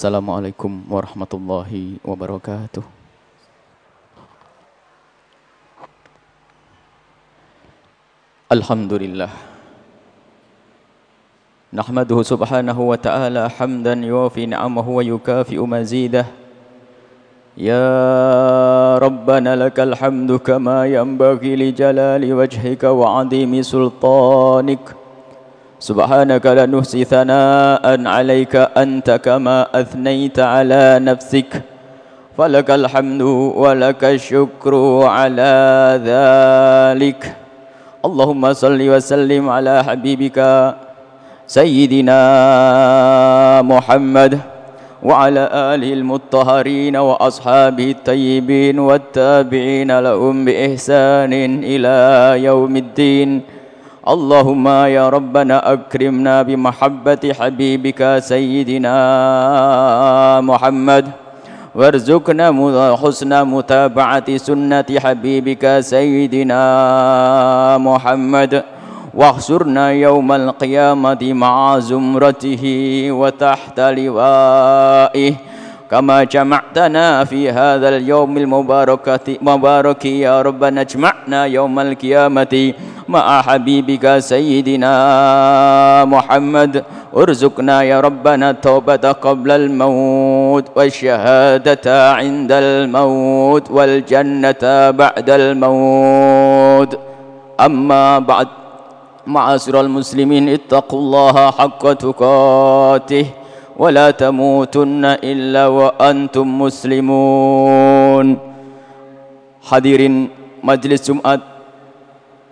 Assalamualaikum warahmatullahi wabarakatuh. Alhamdulillah. Nahmaduhu subhanahu wa ta'ala hamdan yuafi ni'amahu wa yukafi'u mazidah. يا ربنا لك الحمد كما ينبغي لجلال وجهك وعظيم سلطانك سبحانك لا نحصي ثناء عليك أنت كما أثنيت على نفسك. فلك الحمد ولك الشكر على ذلك. اللهم صل وسلم على حبيبك سيدنا محمد وعلى آله المطهرين وأصحابه الطيبين والتابعين لهم بإحسان إلى يوم الدين. اللهم يا ربنا أكرمنا بمحبة حبيبك سيدنا محمد. وارزقنا حسن متابعة سنة حبيبك سيدنا محمد. واحشرنا يوم القيامة مع زمرته وتحت لوائه. كما جمعتنا في هذا اليوم المبارك مبارك يا رب. نجمعنا يوم القيامة مع حبيبك سيدنا محمد. ارزقنا يا ربنا التوبة قبل الموت والشهادة عند الموت والجنة بعد الموت. أما بعد معاشر المسلمين اتقوا الله حق تقاته. ولا تموتن إلا وأنتم مسلمون Hadirin majlis Jumat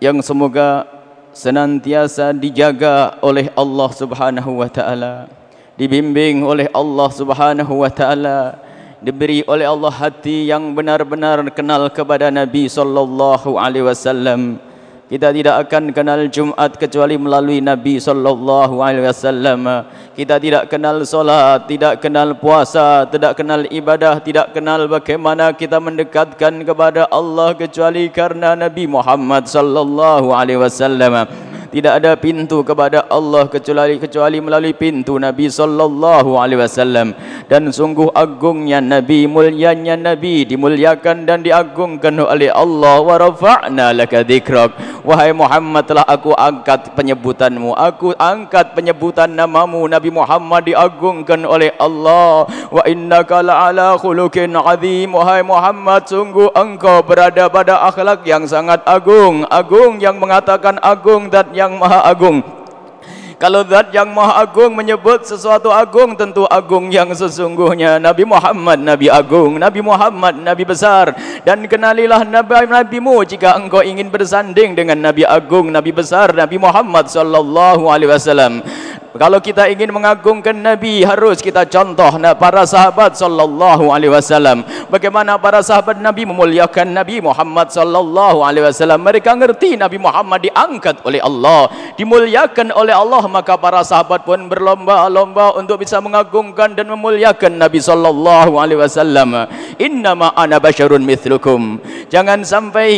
yang semoga senantiasa dijaga oleh Allah Subhanahu wa taala, dibimbing oleh Allah Subhanahu wa taala, diberi oleh Allah hati yang benar-benar kenal kepada Nabi sallallahu alaihi wasallam kita tidak akan kenal Jumat kecuali melalui Nabi sallallahu alaihi wasallam. Kita tidak kenal solat, tidak kenal puasa, tidak kenal ibadah, tidak kenal bagaimana kita mendekatkan kepada Allah kecuali karena Nabi Muhammad sallallahu alaihi wasallam tidak ada pintu kepada Allah kecuali kecuali melalui pintu Nabi sallallahu alaihi wasallam. Dan sungguh agungnya Nabi mulianya Nabi dimuliakan dan diagungkan oleh Allah. Wa rafa'na laka wahai Muhammad telah aku angkat penyebutanmu. Aku angkat penyebutan namamu. Nabi Muhammad diagungkan oleh Allah. Wa innaka la'ala khuluqin azim. Wahai Muhammad sungguh engkau berada pada akhlak yang sangat agung. Agung yang mengatakan agung dan yang maha agung. Kalau zat yang maha agung menyebut sesuatu agung tentu agung yang sesungguhnya. Nabi Muhammad Nabi agung. Nabi Muhammad Nabi besar. Dan kenalilah nabi nabimu jika engkau ingin bersanding dengan Nabi agung Nabi besar Nabi Muhammad sallallahu alaihi wasallam kalau kita ingin mengagungkan Nabi harus kita contoh para sahabat sallallahu alaihi wasallam. Bagaimana para sahabat Nabi memuliakan Nabi Muhammad sallallahu alaihi wasallam. Mereka ngerti Nabi Muhammad diangkat oleh Allah, dimuliakan oleh Allah, maka para sahabat pun berlomba-lomba untuk bisa mengagungkan dan memuliakan Nabi sallallahu alaihi wasallam. Innama ana basyarun mithlukum. Jangan sampai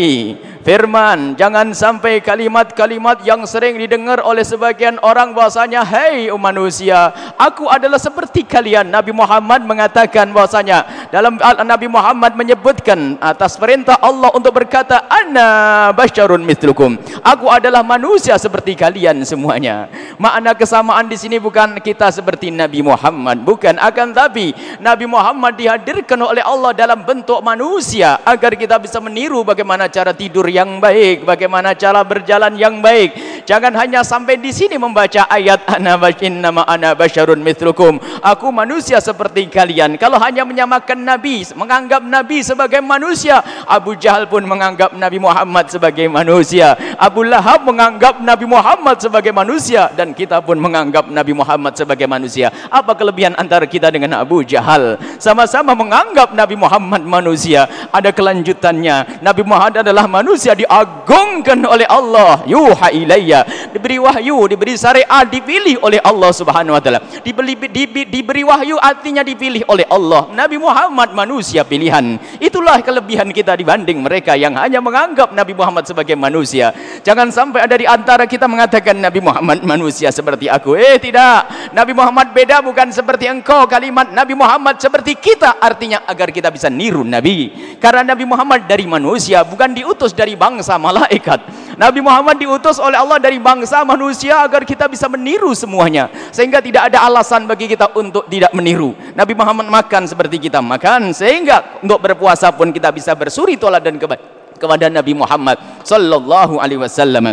firman, jangan sampai kalimat-kalimat yang sering didengar oleh sebagian orang bahasanya, "Hei manusia, aku adalah seperti kalian." Nabi Muhammad mengatakan bahasanya dalam Nabi Muhammad menyebutkan atas perintah Allah untuk berkata, "Ana basyarun mithlukum." Aku adalah manusia seperti kalian semuanya. Makna kesamaan di sini bukan kita seperti Nabi Muhammad, bukan akan tapi Nabi Muhammad dihadirkan oleh Allah dalam bentuk manusia agar kita bisa meniru bagaimana cara tidur yang baik, bagaimana cara berjalan yang baik. Jangan hanya sampai di sini membaca ayat ana nama ana basyarun mithlukum. Aku manusia seperti kalian. Kalau hanya menyamakan nabi, menganggap nabi sebagai manusia, Abu Jahal pun menganggap Nabi Muhammad sebagai manusia. Abu Lahab menganggap Nabi Muhammad sebagai manusia dan kita pun menganggap Nabi Muhammad sebagai manusia. Apa kelebihan antara kita dengan Abu Jahal? Sama-sama menganggap Nabi Muhammad manusia. Ada kelanjutannya. Nabi Muhammad adalah manusia diagungkan oleh Allah. Yuha ilayya diberi wahyu diberi syariat dipilih oleh Allah Subhanahu wa taala. Diberi di, di, diberi wahyu artinya dipilih oleh Allah. Nabi Muhammad manusia pilihan. Itulah kelebihan kita dibanding mereka yang hanya menganggap Nabi Muhammad sebagai manusia. Jangan sampai ada di antara kita mengatakan Nabi Muhammad manusia seperti aku. Eh tidak. Nabi Muhammad beda bukan seperti engkau. Kalimat Nabi Muhammad seperti kita artinya agar kita bisa niru Nabi. Karena Nabi Muhammad dari manusia bukan diutus dari bangsa malaikat Nabi Muhammad diutus oleh Allah dari bangsa manusia agar kita bisa meniru semuanya. Sehingga tidak ada alasan bagi kita untuk tidak meniru. Nabi Muhammad makan seperti kita makan sehingga untuk berpuasa pun kita bisa bersuri toladan kepada kepada Nabi Muhammad sallallahu alaihi wasallam.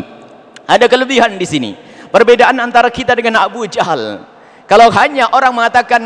Ada kelebihan di sini. Perbedaan antara kita dengan Abu Jahal. Kalau hanya orang mengatakan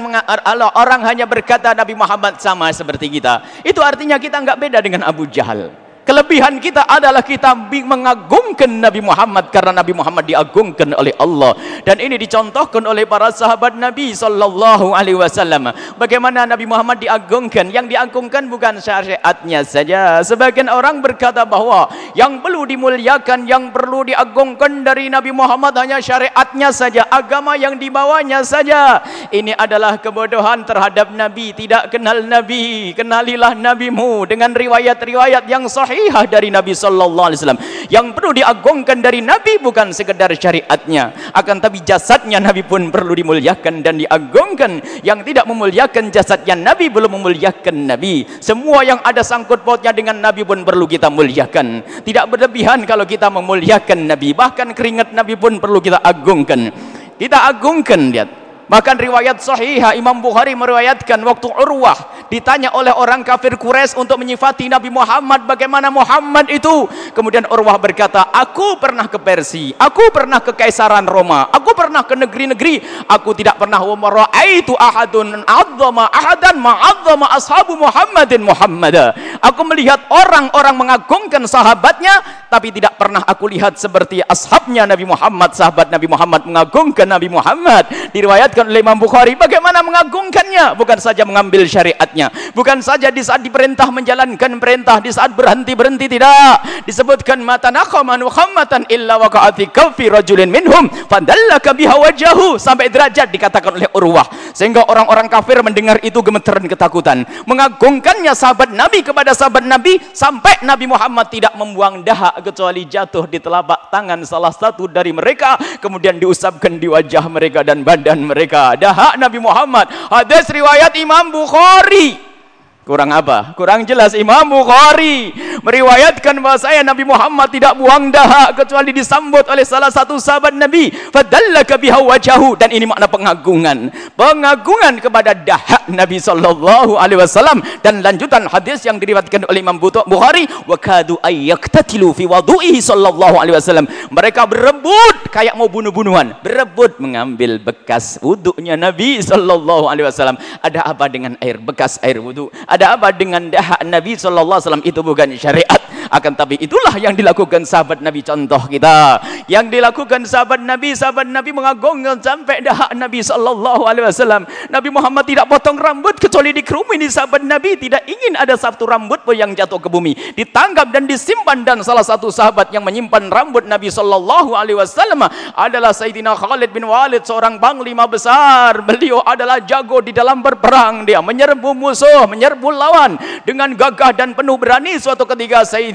orang hanya berkata Nabi Muhammad sama seperti kita itu artinya kita enggak beda dengan Abu Jahal Kelebihan kita adalah kita mengagungkan Nabi Muhammad karena Nabi Muhammad diagungkan oleh Allah dan ini dicontohkan oleh para sahabat Nabi sallallahu alaihi wasallam. Bagaimana Nabi Muhammad diagungkan? Yang diagungkan bukan syariatnya saja. Sebagian orang berkata bahawa yang perlu dimuliakan, yang perlu diagungkan dari Nabi Muhammad hanya syariatnya saja, agama yang dibawanya saja. Ini adalah kebodohan terhadap Nabi, tidak kenal Nabi. Kenalilah nabimu dengan riwayat-riwayat yang sahih sahihah dari Nabi sallallahu alaihi wasallam. Yang perlu diagungkan dari Nabi bukan sekedar syariatnya, akan tapi jasadnya Nabi pun perlu dimuliakan dan diagungkan. Yang tidak memuliakan jasadnya Nabi belum memuliakan Nabi. Semua yang ada sangkut pautnya dengan Nabi pun perlu kita muliakan. Tidak berlebihan kalau kita memuliakan Nabi, bahkan keringat Nabi pun perlu kita agungkan. Kita agungkan lihat Bahkan riwayat sahihah Imam Bukhari meriwayatkan waktu Urwah ditanya oleh orang kafir Quraisy untuk menyifati Nabi Muhammad bagaimana Muhammad itu. Kemudian Urwah berkata, "Aku pernah ke Persia, aku pernah ke Kaisaran Roma, aku pernah ke negeri-negeri, aku tidak pernah itu ahadun adzama ahadan ma'adzama ashabu Muhammadin Muhammad." Aku melihat orang-orang mengagungkan sahabatnya, tapi tidak pernah aku lihat seperti ashabnya Nabi Muhammad, sahabat Nabi Muhammad mengagungkan Nabi Muhammad. Diriwayatkan oleh Imam Bukhari bagaimana mengagungkannya bukan saja mengambil syariatnya bukan saja di saat diperintah menjalankan perintah di saat berhenti berhenti tidak disebutkan mata naqama muhammadan illa waqa'ati kawfi rajulin minhum fadallaka biha wajahu sampai derajat dikatakan oleh Urwah sehingga orang-orang kafir mendengar itu gemeteran ketakutan mengagungkannya sahabat Nabi kepada sahabat Nabi sampai Nabi Muhammad tidak membuang dahak kecuali jatuh di telapak tangan salah satu dari mereka kemudian diusapkan di wajah mereka dan badan mereka mereka. Dah Nabi Muhammad. Hadis riwayat Imam Bukhari. Kurang apa? Kurang jelas Imam Bukhari meriwayatkan bahasanya Nabi Muhammad tidak buang dahak kecuali disambut oleh salah satu sahabat Nabi. Fadallaka biha wajahu dan ini makna pengagungan. Pengagungan kepada dahak Nabi sallallahu alaihi wasallam dan lanjutan hadis yang diriwayatkan oleh Imam Bukhari wa kadu ayyaktatilu fi wudu'ihi sallallahu alaihi wasallam. Mereka berebut kayak mau bunuh-bunuhan, berebut mengambil bekas wudunya Nabi sallallahu alaihi wasallam. Ada apa dengan air bekas air wudu? Ada apa dengan dahak Nabi wasallam? Itu bukan syariat akan tapi itulah yang dilakukan sahabat Nabi. Contoh kita yang dilakukan sahabat Nabi sahabat Nabi mengagungkan sampai dahak Nabi sallallahu alaihi wasallam. Nabi Muhammad tidak potong rambut kecuali dikerumuni sahabat Nabi. Tidak ingin ada satu rambut pun yang jatuh ke bumi. Ditangkap dan disimpan dan salah satu sahabat yang menyimpan rambut Nabi sallallahu alaihi wasallam adalah Sayyidina Khalid bin Walid seorang panglima besar. Beliau adalah jago di dalam berperang. Dia menyerbu musuh menyerbu lawan dengan gagah dan penuh berani. Suatu ketika Sayyidina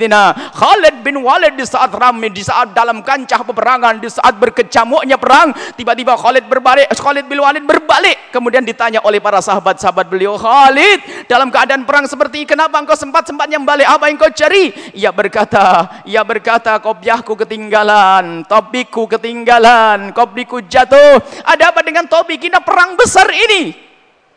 Khalid bin Walid di saat ramai di saat dalam kancah peperangan di saat berkecamuknya perang tiba-tiba Khalid berbalik Khalid bin Walid berbalik. Kemudian ditanya oleh para sahabat-sahabat beliau Khalid dalam keadaan perang seperti ini kenapa engkau sempat-sempatnya balik apa yang kau cari? Ia berkata ia berkata kopiahku ketinggalan topikku ketinggalan kopiku jatuh. Ada apa dengan topik kita perang besar ini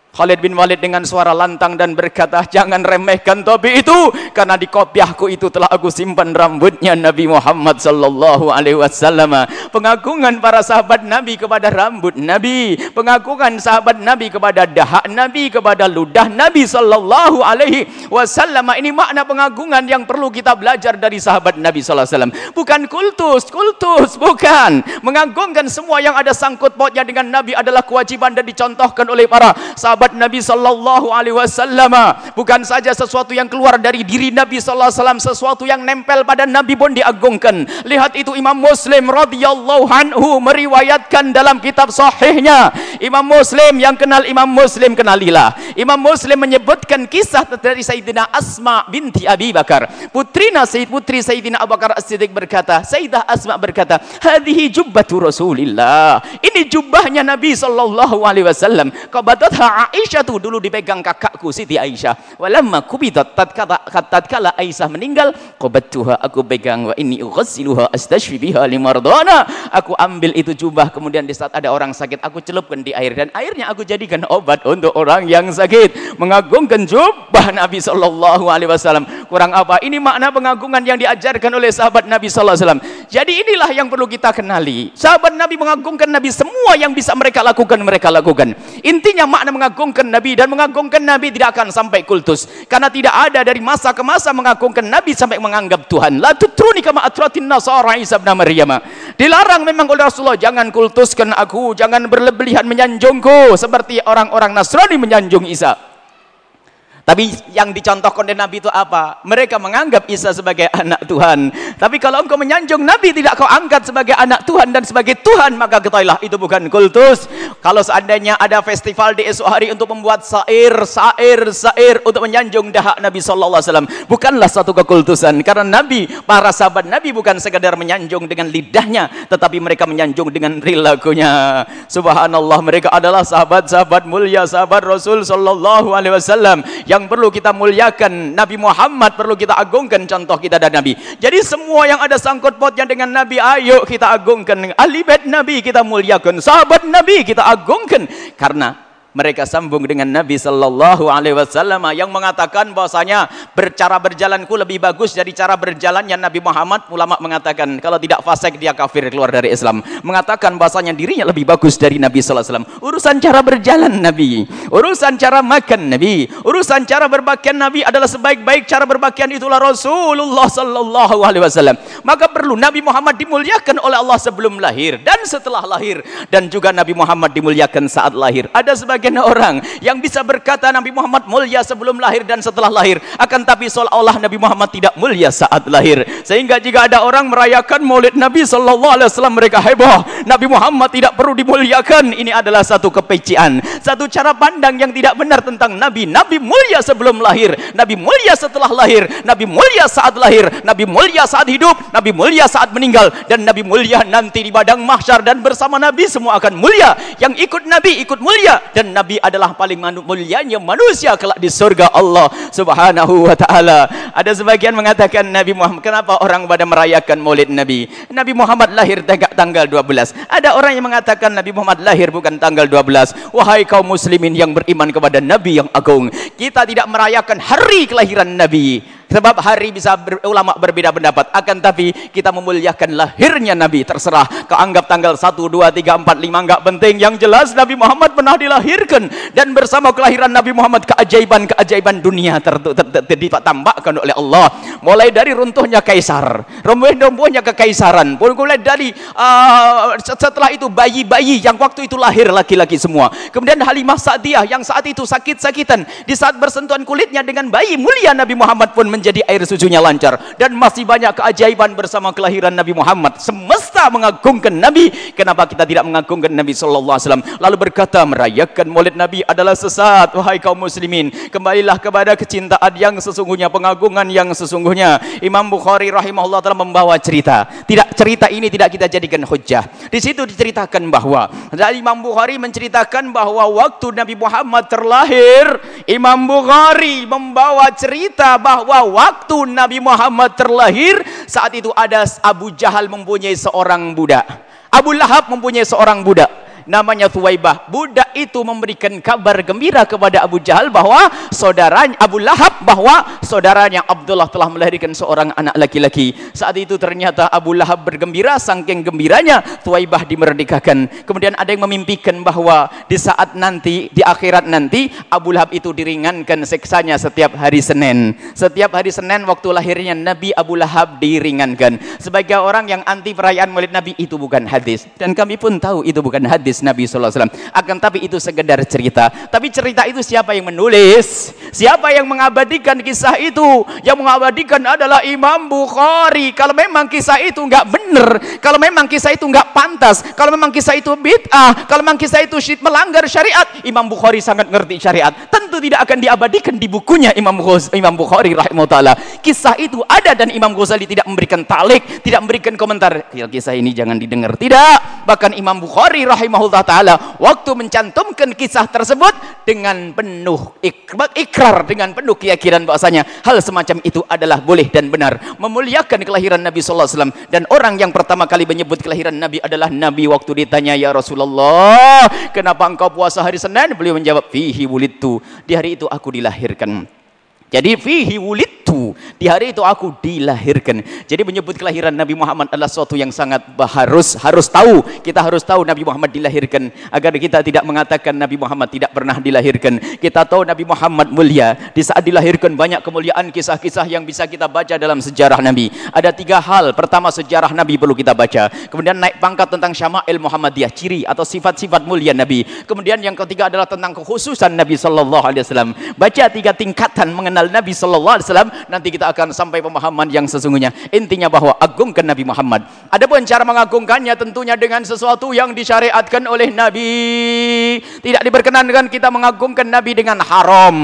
Khalid bin Walid dengan suara lantang dan berkata, jangan remehkan topi itu, karena di kopiahku itu telah aku simpan rambutnya Nabi Muhammad sallallahu alaihi wasallam. Pengagungan para sahabat Nabi kepada rambut Nabi, pengagungan sahabat Nabi kepada dahak Nabi, kepada ludah Nabi sallallahu alaihi wasallam. Ini makna pengagungan yang perlu kita belajar dari sahabat Nabi sallallahu alaihi wasallam. Bukan kultus, kultus, bukan. Mengagungkan semua yang ada sangkut pautnya dengan Nabi adalah kewajiban dan dicontohkan oleh para sahabat sahabat Nabi sallallahu alaihi wasallam. Bukan saja sesuatu yang keluar dari diri Nabi sallallahu alaihi wasallam sesuatu yang nempel pada Nabi pun diagungkan. Lihat itu Imam Muslim radhiyallahu anhu meriwayatkan dalam kitab sahihnya. Imam Muslim yang kenal Imam Muslim kenalilah. Imam Muslim menyebutkan kisah dari Sayyidina Asma binti Abi Bakar. Putrina Sayyid putri Sayyidina Abu Bakar As-Siddiq berkata Sayyidah Asma berkata hadhihi jubbatu Rasulillah. Ini jubahnya Nabi sallallahu alaihi wasallam. Qabadatha Aisyah tu dulu dipegang kakakku Siti Aisyah. Walamma kubidat tatkala tatkala Aisyah meninggal qabattuha aku pegang wa inni ughassiluha astashfi biha limardana. Aku ambil itu jubah kemudian di saat ada orang sakit aku celupkan di air. Dan airnya aku jadikan obat untuk orang yang sakit. Mengagungkan jubah Nabi sallallahu alaihi wasallam. Kurang apa? Ini makna pengagungan yang diajarkan oleh sahabat Nabi sallallahu alaihi wasallam. Jadi inilah yang perlu kita kenali. Sahabat Nabi mengagungkan Nabi semua yang bisa mereka lakukan mereka lakukan. Intinya makna mengagungkan Nabi dan mengagungkan Nabi tidak akan sampai kultus. Karena tidak ada dari masa ke masa mengagungkan Nabi sampai menganggap Tuhan. La tutruni kama atratin nasara Isa bin Maryam. Dilarang memang oleh Rasulullah jangan kultuskan aku jangan berlebihan menyanjungku. Seperti orang-orang Nasrani menyanjung Isa tapi yang dicontohkan oleh Nabi itu apa? Mereka menganggap Isa sebagai anak Tuhan. Tapi kalau engkau menyanjung Nabi tidak kau angkat sebagai anak Tuhan dan sebagai Tuhan, maka ketahuilah itu bukan kultus. Kalau seandainya ada festival di esok hari untuk membuat sair, sair, sair untuk menyanjung dahak Nabi sallallahu alaihi wasallam, bukanlah satu kekultusan karena Nabi, para sahabat Nabi bukan sekadar menyanjung dengan lidahnya, tetapi mereka menyanjung dengan perilakunya. Subhanallah, mereka adalah sahabat-sahabat mulia, sahabat Rasul sallallahu alaihi wasallam yang yang perlu kita muliakan Nabi Muhammad perlu kita agungkan contoh kita dan Nabi. Jadi semua yang ada sangkut pautnya dengan Nabi ayo kita agungkan. Ahli bait Nabi kita muliakan sahabat Nabi kita agungkan. Karena mereka sambung dengan Nabi sallallahu alaihi wasallam yang mengatakan bahwasanya bercara berjalanku lebih bagus dari cara berjalannya Nabi Muhammad. Ulama mengatakan kalau tidak fasik dia kafir keluar dari Islam. Mengatakan bahwasanya dirinya lebih bagus dari Nabi sallallahu alaihi wasallam. Urusan cara berjalan Nabi urusan cara makan Nabi urusan cara berpakaian Nabi adalah sebaik-baik cara berpakaian itulah Rasulullah sallallahu alaihi wasallam. Maka perlu Nabi Muhammad dimuliakan oleh Allah sebelum lahir dan setelah lahir. Dan juga Nabi Muhammad dimuliakan saat lahir. Ada sebagai sebagian orang yang bisa berkata Nabi Muhammad mulia sebelum lahir dan setelah lahir. Akan tapi seolah-olah Nabi Muhammad tidak mulia saat lahir. Sehingga jika ada orang merayakan maulid Nabi sallallahu alaihi wasallam mereka heboh. Nabi Muhammad tidak perlu dimuliakan. Ini adalah satu kepecian satu cara pandang yang tidak benar tentang Nabi. Nabi mulia sebelum lahir Nabi mulia setelah lahir Nabi mulia saat lahir Nabi mulia saat hidup Nabi mulia saat meninggal dan Nabi mulia nanti di badang mahsyar. Dan bersama Nabi semua akan mulia. Yang ikut Nabi ikut mulia dan Nabi adalah paling mulianya manusia kelak di surga Allah Subhanahu wa taala. Ada sebagian mengatakan Nabi Muhammad kenapa orang pada merayakan Maulid Nabi? Nabi Muhammad lahir tanggal 12. Ada orang yang mengatakan Nabi Muhammad lahir bukan tanggal 12. Wahai kaum muslimin yang beriman kepada Nabi yang agung, kita tidak merayakan hari kelahiran Nabi. Sebab hari bisa ber, ulama berbeda pendapat. Akan tapi kita memuliakan lahirnya Nabi. Terserah. Kau anggap tanggal 1, 2, 3, 4, 5. Enggak penting. Yang jelas Nabi Muhammad pernah dilahirkan. Dan bersama kelahiran Nabi Muhammad keajaiban-keajaiban dunia ditambahkan oleh Allah. Mulai dari runtuhnya kaisar. Rumbuh-rumbuhnya kekaisaran. Mulai dari uh, setelah itu bayi-bayi yang waktu itu lahir laki-laki semua. Kemudian Halimah Sa'diyah yang saat itu sakit-sakitan. Di saat bersentuhan kulitnya dengan bayi mulia Nabi Muhammad pun menjadi air susunya lancar dan masih banyak keajaiban bersama kelahiran Nabi Muhammad semesta mengagungkan Nabi kenapa kita tidak mengagungkan Nabi sallallahu alaihi wasallam lalu berkata merayakan Maulid Nabi adalah sesat wahai kaum muslimin kembalilah kepada kecintaan yang sesungguhnya pengagungan yang sesungguhnya Imam Bukhari rahimahullah telah membawa cerita. Tidak cerita ini tidak kita jadikan hujah di situ diceritakan bahwa dari Imam Bukhari menceritakan bahwa waktu Nabi Muhammad terlahir Imam Bukhari membawa cerita bahwa waktu Nabi Muhammad terlahir saat itu ada Abu Jahal mempunyai seorang budak. Abu Lahab mempunyai seorang budak. Namanya Thuwaibah. Budak itu memberikan kabar gembira kepada Abu Jahal bahawa saudaranya Abu Lahab bahawa saudaranya Abdullah telah melahirkan seorang anak laki-laki. Saat itu ternyata Abu Lahab bergembira saking gembiranya Thuwaibah dimerdekakan. Kemudian ada yang memimpikan bahawa di saat nanti di akhirat nanti Abu Lahab itu diringankan seksanya setiap hari Senin. Setiap hari Senin waktu lahirnya Nabi Abu Lahab diringankan. Sebagai orang yang anti perayaan Maulid Nabi itu bukan hadis dan kami pun tahu itu bukan hadis Nabi sallallahu alaihi wasallam. Akan tapi tapi itu sekedar cerita. Tapi cerita itu siapa yang menulis? Siapa yang mengabadikan kisah itu? Yang mengabadikan adalah Imam Bukhari. Kalau memang kisah itu enggak benar, kalau memang kisah itu enggak pantas, kalau memang kisah itu bid'ah, kalau memang kisah itu melanggar syariat, Imam Bukhari sangat ngerti syariat. Tentu tidak akan diabadikan di bukunya Imam Imam Bukhari rahimahullah. Kisah itu ada dan Imam Ghazali tidak memberikan talik, tidak memberikan komentar. Kisah ini jangan didengar. Tidak. Bahkan Imam Bukhari rahimahullah taala waktu mencantumkan kisah tersebut dengan penuh ikrar dengan penuh keyakinan bahasanya hal semacam itu adalah boleh dan benar. Memuliakan kelahiran Nabi sallallahu alaihi wasallam. Dan orang yang pertama kali menyebut kelahiran Nabi adalah Nabi waktu ditanya ya Rasulullah kenapa engkau puasa hari Senin? Beliau menjawab fihi wulidtu. Di hari itu aku dilahirkan jadi fihi wulidtu. Di hari itu aku dilahirkan. Jadi menyebut kelahiran Nabi Muhammad adalah sesuatu yang sangat harus harus tahu. Kita harus tahu Nabi Muhammad dilahirkan agar kita tidak mengatakan Nabi Muhammad tidak pernah dilahirkan. Kita tahu Nabi Muhammad mulia. Di saat dilahirkan banyak kemuliaan kisah-kisah yang bisa kita baca dalam sejarah Nabi. Ada tiga hal. Pertama sejarah Nabi perlu kita baca. Kemudian naik pangkat tentang Syama'il Muhammadiyah, ciri atau sifat-sifat mulia Nabi. Kemudian yang ketiga adalah tentang kekhususan Nabi sallallahu alaihi wasallam. Baca tiga tingkatan mengenal mengenal Nabi sallallahu alaihi wasallam nanti kita akan sampai pemahaman yang sesungguhnya. Intinya bahwa agungkan Nabi Muhammad. Adapun cara mengagungkannya tentunya dengan sesuatu yang disyariatkan oleh Nabi. Tidak diperkenankan kita mengagungkan Nabi dengan haram.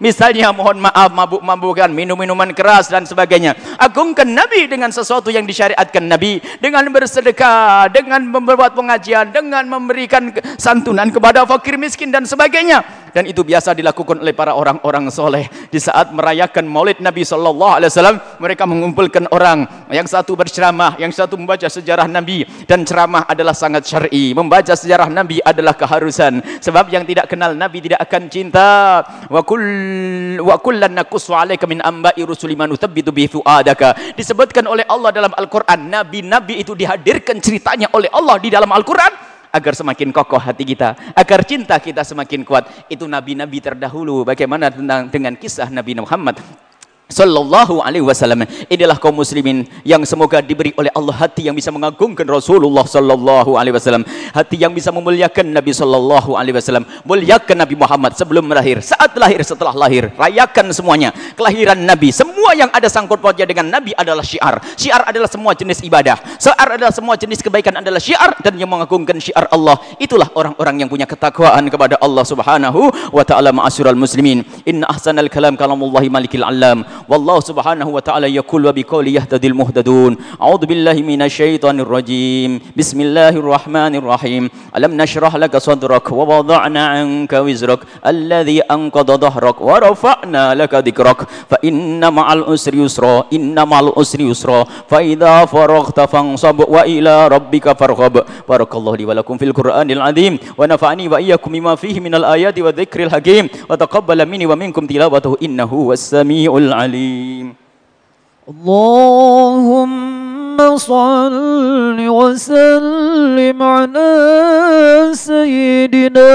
Misalnya mohon maaf mabuk-mabukan minum-minuman keras dan sebagainya. Agungkan Nabi dengan sesuatu yang disyariatkan Nabi dengan bersedekah dengan membuat pengajian dengan memberikan santunan kepada fakir miskin dan sebagainya. Dan itu biasa dilakukan oleh para orang-orang soleh di saat merayakan Maulid Nabi sallallahu alaihi wasallam mereka mengumpulkan orang. Yang satu berceramah yang satu membaca sejarah Nabi. Dan ceramah adalah sangat syar'i. Membaca sejarah Nabi adalah keharusan. Sebab yang tidak kenal Nabi tidak akan cinta. Wa kull wa kullan naqussu alayka min amba'i rusuli man bi fuadaka. Disebutkan oleh Allah dalam Al-Qur'an nabi-nabi itu dihadirkan ceritanya oleh Allah di dalam Al-Qur'an agar semakin kokoh hati kita, agar cinta kita semakin kuat. Itu nabi-nabi terdahulu. Bagaimana tentang dengan kisah Nabi Muhammad sallallahu alaihi wasallam. Inilah kaum muslimin yang semoga diberi oleh Allah hati yang bisa mengagungkan Rasulullah sallallahu alaihi wasallam. Hati yang bisa memuliakan Nabi sallallahu alaihi wasallam. Muliakan Nabi Muhammad sebelum lahir saat lahir setelah lahir. Rayakan semuanya. Kelahiran Nabi. Semua yang ada sangkut pautnya dengan Nabi adalah syiar. Syiar adalah semua jenis ibadah. Syiar adalah semua jenis kebaikan adalah syiar dan yang mengagungkan syiar Allah. Itulah orang-orang yang punya ketakwaan kepada Allah subhanahu wa ta'ala ma'asyiral muslimin. Inna ahsanal kalam kalamullahi malikil alam والله سبحانه وتعالى يقول وبقول يهتدي المهتدون. أعوذ بالله من الشيطان الرجيم. بسم الله الرحمن الرحيم. ألم نشرح لك صدرك ووضعنا عنك وزرك الذي أنقض ظهرك ورفعنا لك ذكرك. فإن مع الأسر يسرا إن مع الأسر يسرا. فإذا فرغت فانصب وإلى ربك فارغب. بارك الله لي ولكم في القرآن العظيم. ونفعني وإياكم بما فيه من الآيات والذكر الحكيم. وتقبل مني ومنكم تلاوته. إنه هو السميع العليم. عليم. اللهم صل وسلم على سيدنا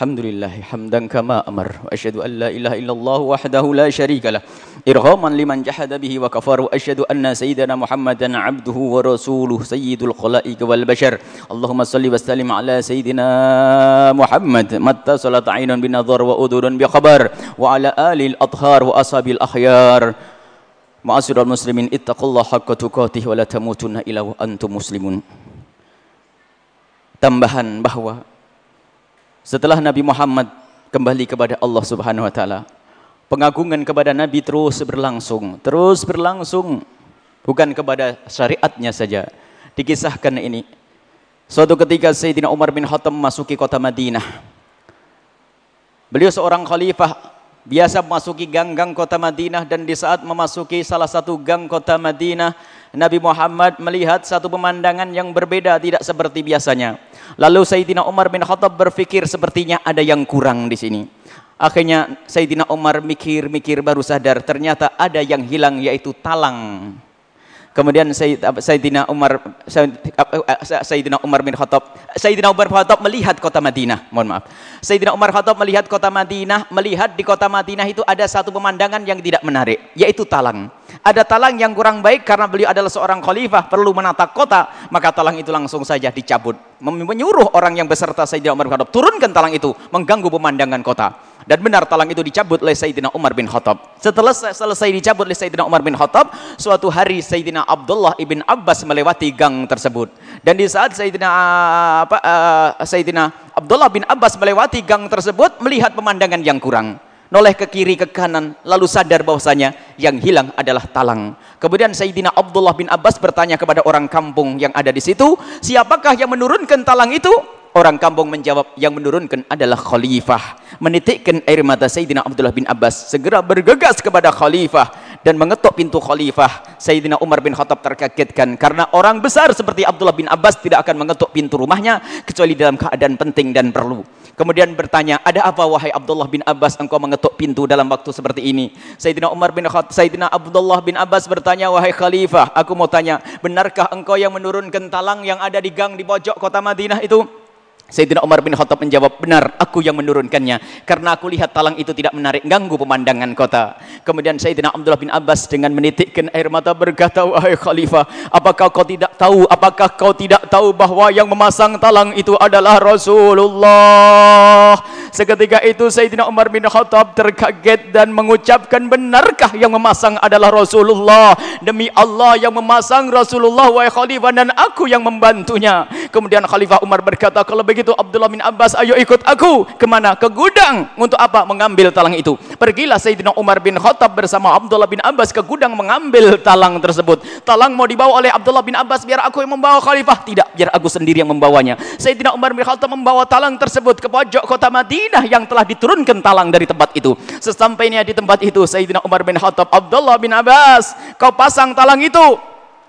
الحمد لله حمدا كما أمر وأشهد أن لا إله إلا الله وحده لا شريك له إرغاما لمن جحد به وكفر وأشهد أن سيدنا محمدا عبده ورسوله سيد الخلائق والبشر. اللهم صل وسلم على سيدنا محمد ما اتصلت عين بنظر وأذن بخبر وعلى آل الأطهار وأصحاب الأخيار. معاشر المسلمين اتقوا الله حق تقاته ولا تموتن إلا وأنتم مسلمون. tambahan bahwa Setelah Nabi Muhammad kembali kepada Allah Subhanahu wa taala, pengagungan kepada Nabi terus berlangsung, terus berlangsung bukan kepada syariatnya saja. Dikisahkan ini suatu ketika Sayyidina Umar bin Khattab memasuki kota Madinah. Beliau seorang khalifah biasa memasuki gang-gang kota Madinah dan di saat memasuki salah satu gang kota Madinah Nabi Muhammad melihat satu pemandangan yang berbeda tidak seperti biasanya. Lalu Sayyidina Umar bin Khattab berfikir sepertinya ada yang kurang di sini. Akhirnya Sayyidina Umar mikir-mikir baru sadar ternyata ada yang hilang yaitu talang. Kemudian Sayyidina Umar Sayyidina Umar bin Khattab Sayyidina Umar bin Khattab melihat kota Madinah. Mohon maaf. Sayyidina Umar Khattab melihat kota Madinah, melihat di kota Madinah itu ada satu pemandangan yang tidak menarik, yaitu talang. Ada talang yang kurang baik karena beliau adalah seorang khalifah, perlu menata kota, maka talang itu langsung saja dicabut. Menyuruh orang yang beserta Sayyidina Umar bin Khattab turunkan talang itu, mengganggu pemandangan kota. Dan benar talang itu dicabut oleh Sayyidina Umar bin Khattab. Setelah selesai dicabut oleh Sayyidina Umar bin Khattab, suatu hari Sayyidina Abdullah ibn Abbas melewati gang tersebut. Dan di saat Sayyidina apa uh, Sayyidina Abdullah bin Abbas melewati gang tersebut melihat pemandangan yang kurang. Noleh ke kiri ke kanan lalu sadar bahwasanya yang hilang adalah talang. Kemudian Sayyidina Abdullah bin Abbas bertanya kepada orang kampung yang ada di situ, "Siapakah yang menurunkan talang itu?" Orang kampung menjawab yang menurunkan adalah khalifah. Menitikkan air mata Sayyidina Abdullah bin Abbas. Segera bergegas kepada khalifah. Dan mengetuk pintu khalifah. Sayyidina Umar bin Khattab terkagetkan. Karena orang besar seperti Abdullah bin Abbas tidak akan mengetuk pintu rumahnya. Kecuali dalam keadaan penting dan perlu. Kemudian bertanya, ada apa wahai Abdullah bin Abbas engkau mengetuk pintu dalam waktu seperti ini? Sayyidina Umar bin Khattab, Sayyidina Abdullah bin Abbas bertanya, wahai khalifah, aku mau tanya, benarkah engkau yang menurunkan talang yang ada di gang di pojok kota Madinah itu? Sayyidina Umar bin Khattab menjawab, benar, aku yang menurunkannya. Karena aku lihat talang itu tidak menarik, ganggu pemandangan kota. Kemudian Sayyidina Abdullah bin Abbas dengan menitikkan air mata berkata, wahai khalifah, apakah kau tidak tahu, apakah kau tidak tahu bahawa yang memasang talang itu adalah Rasulullah. Seketika itu Sayyidina Umar bin Khattab terkaget dan mengucapkan, benarkah yang memasang adalah Rasulullah? Demi Allah yang memasang Rasulullah, wahai khalifah, dan aku yang membantunya. Kemudian Khalifah Umar berkata, kalau begitu Abdullah bin Abbas, ayo ikut aku. Kemana? Ke gudang. Untuk apa? Mengambil talang itu. Pergilah Sayyidina Umar bin Khattab bersama Abdullah bin Abbas ke gudang mengambil talang tersebut. Talang mau dibawa oleh Abdullah bin Abbas, biar aku yang membawa khalifah. Tidak, biar aku sendiri yang membawanya. Sayyidina Umar bin Khattab membawa talang tersebut ke pojok kota Madinah yang telah diturunkan talang dari tempat itu. Sesampainya di tempat itu, Sayyidina Umar bin Khattab, Abdullah bin Abbas, kau pasang talang itu.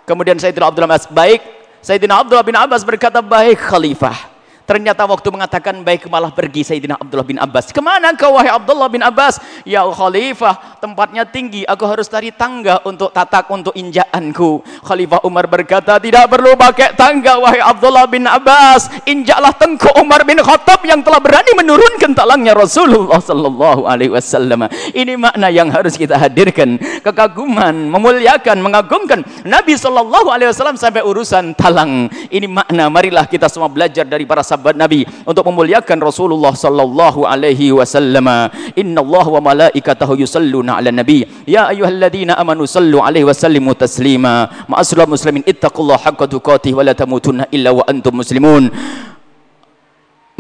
Kemudian Sayyidina Abdullah bin Abbas, baik. Sayyidina Abdullah bin Abbas berkata, baik khalifah. Ternyata waktu mengatakan baik malah pergi Sayyidina Abdullah bin Abbas. Kemana kau wahai Abdullah bin Abbas? Ya Khalifah, tempatnya tinggi. Aku harus tarik tangga untuk tatak untuk injakanku. Khalifah Umar berkata, tidak perlu pakai tangga wahai Abdullah bin Abbas. Injaklah tengku Umar bin Khattab yang telah berani menurunkan talangnya Rasulullah sallallahu alaihi wasallam. Ini makna yang harus kita hadirkan. Kekaguman, memuliakan, mengagungkan Nabi sallallahu alaihi wasallam sampai urusan talang. Ini makna marilah kita semua belajar dari para sahabat sahabat Nabi untuk memuliakan Rasulullah sallallahu alaihi wasallam. Inna Allah wa malaikatahu yusalluna ala nabi. Ya ayyuhalladzina amanu sallu alaihi wa sallimu taslima. Ma'asyiral muslimin ittaqullaha haqqa tuqatih wa la tamutunna illa wa antum muslimun.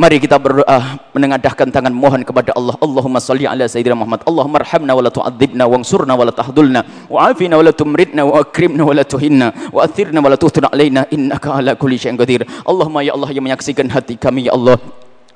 Mari kita berdoa menengadahkan tangan mohon kepada Allah. Allahumma salli ala sayyidina Muhammad. Allahumma arhamna wa la tu'adzibna wa ansurna wa la tahdulna wa afina wa la tumritna wa akrimna wa la tuhinna wa athirna wa la tuhtuna alaina innaka ala kulli syai'in qadir. Allahumma ya Allah yang menyaksikan hati kami ya Allah.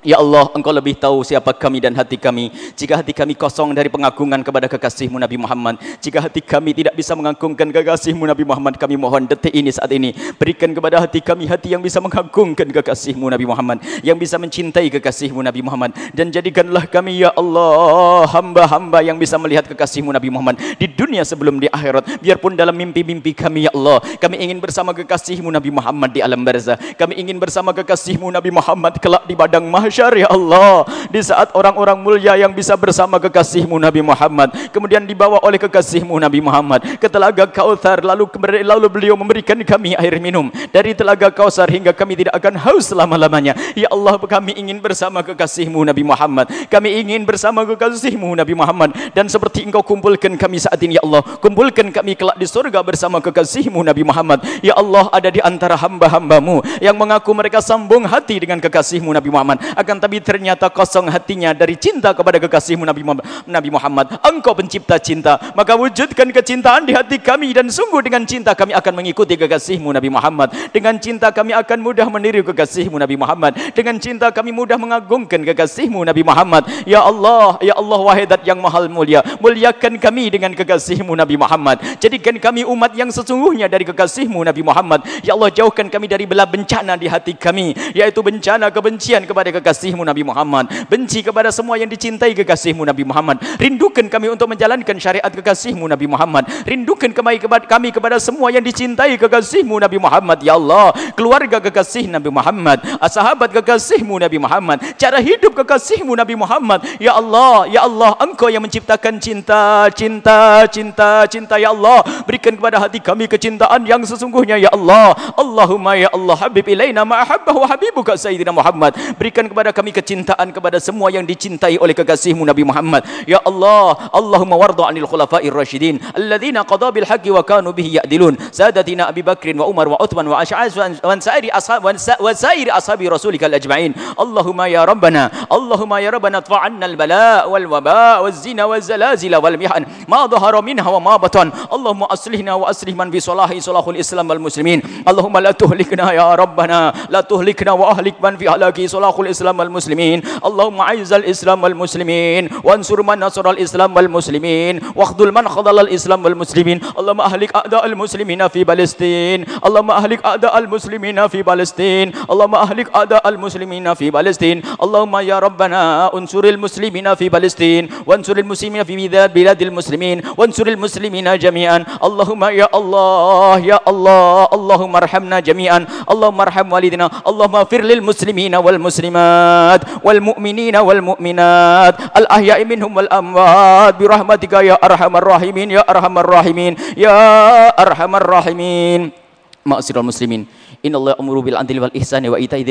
Ya Allah, Engkau lebih tahu siapa kami dan hati kami. Jika hati kami kosong dari pengagungan kepada kekasihmu Nabi Muhammad. Jika hati kami tidak bisa mengagungkan kekasihmu Nabi Muhammad. Kami mohon detik ini saat ini. Berikan kepada hati kami hati yang bisa mengagungkan kekasihmu Nabi Muhammad. Yang bisa mencintai kekasihmu Nabi Muhammad. Dan jadikanlah kami ya Allah. Hamba-hamba yang bisa melihat kekasihmu Nabi Muhammad. Di dunia sebelum di akhirat. Biarpun dalam mimpi-mimpi kami ya Allah. Kami ingin bersama kekasihmu Nabi Muhammad di alam barzah. Kami ingin bersama kekasihmu Nabi Muhammad kelak di badang mahsyar mahsyar ya Allah. Di saat orang-orang mulia yang bisa bersama kekasihmu Nabi Muhammad kemudian dibawa oleh kekasihmu Nabi Muhammad ke telaga Kautsar lalu lalu beliau memberikan kami air minum. Dari telaga Kautsar hingga kami tidak akan haus selama-lamanya. Ya Allah kami ingin bersama kekasihmu Nabi Muhammad. Kami ingin bersama kekasihmu Nabi Muhammad. Dan seperti engkau kumpulkan kami saat ini ya Allah kumpulkan kami kelak di surga bersama kekasihmu Nabi Muhammad. Ya Allah ada di antara hamba-hambamu yang mengaku mereka sambung hati dengan kekasihmu Nabi Muhammad akan tapi ternyata kosong hatinya dari cinta kepada kekasihmu Nabi Muhammad, Nabi Muhammad. Engkau pencipta cinta, maka wujudkan kecintaan di hati kami dan sungguh dengan cinta kami akan mengikuti kekasihmu Nabi Muhammad. Dengan cinta kami akan mudah meniru kekasihmu Nabi Muhammad. Dengan cinta kami mudah mengagungkan kekasihmu Nabi Muhammad. Ya Allah, ya Allah wahidat yang mahal mulia, muliakan kami dengan kekasihmu Nabi Muhammad. Jadikan kami umat yang sesungguhnya dari kekasihmu Nabi Muhammad. Ya Allah jauhkan kami dari belah bencana di hati kami, yaitu bencana kebencian kepada kekasihmu kekasihmu Nabi Muhammad. Benci kepada semua yang dicintai kekasihmu Nabi Muhammad. Rindukan kami untuk menjalankan syariat kekasihmu Nabi Muhammad. Rindukan kami kepada, semua yang dicintai kekasihmu Nabi Muhammad. Ya Allah, keluarga kekasih Nabi Muhammad. Sahabat kekasihmu Nabi Muhammad. Cara hidup kekasihmu Nabi Muhammad. Ya Allah, Ya Allah, engkau yang menciptakan cinta, cinta, cinta, cinta. Ya Allah, berikan kepada hati kami kecintaan yang sesungguhnya. Ya Allah, Allahumma Ya Allah, habib ilaina ma'ahabbah wa habibuka Sayyidina Muhammad. Berikan kepada kami kecintaan kepada semua yang dicintai oleh kekasihmu Nabi Muhammad. Ya Allah, Allahumma warda anil khulafa'ir rasyidin. Alladhina qada bil haqqi wa kanu bihi ya'dilun. Sadatina Abi Bakrin wa Umar wa Uthman wa Ash'az wa sa'iri ashab wa sa'iri ashabi rasulika al-ajma'in. Allahumma ya Rabbana, Allahumma ya Rabbana tfa'anna al-bala' wal waba' wal zina wal zalazil wal mihan. Ma dhahara minha wa ma batan. Allahumma aslihna wa aslih man fi salahi salahul Islam wal muslimin. Allahumma la tuhlikna ya Rabbana, la tuhlikna wa ahlik man fi halaki salahul Islam wal muslimin. Allahumma aizal Islam wal muslimin wansur man nasara al Islam wal muslimin wakhdul man khadal al Islam wal muslimin. Allahumma ahlik a'da al muslimin fi Palestin. Allahumma ahlik a'da al muslimin fi Palestin. Allahumma ahlik a'da al muslimin fi Palestin. Allahumma ya Rabbana unsur al muslimin fi Palestin wansur al muslimin fi bilad al muslimin wansur al muslimin jami'an. Allahumma ya Allah ya Allah Allahumma arhamna jami'an. Allahumma arham walidina. Allahumma fir lil muslimin wal muslimat wal mu'minin wal mu'minat al ahya'i minhum wal amwat bi rahmatika ya arhamar rahimin ya arhamar rahimin ya arhamar rahimin ma'asyiral muslimin Inna Allah amuru bil adli wal ihsani wa ita'i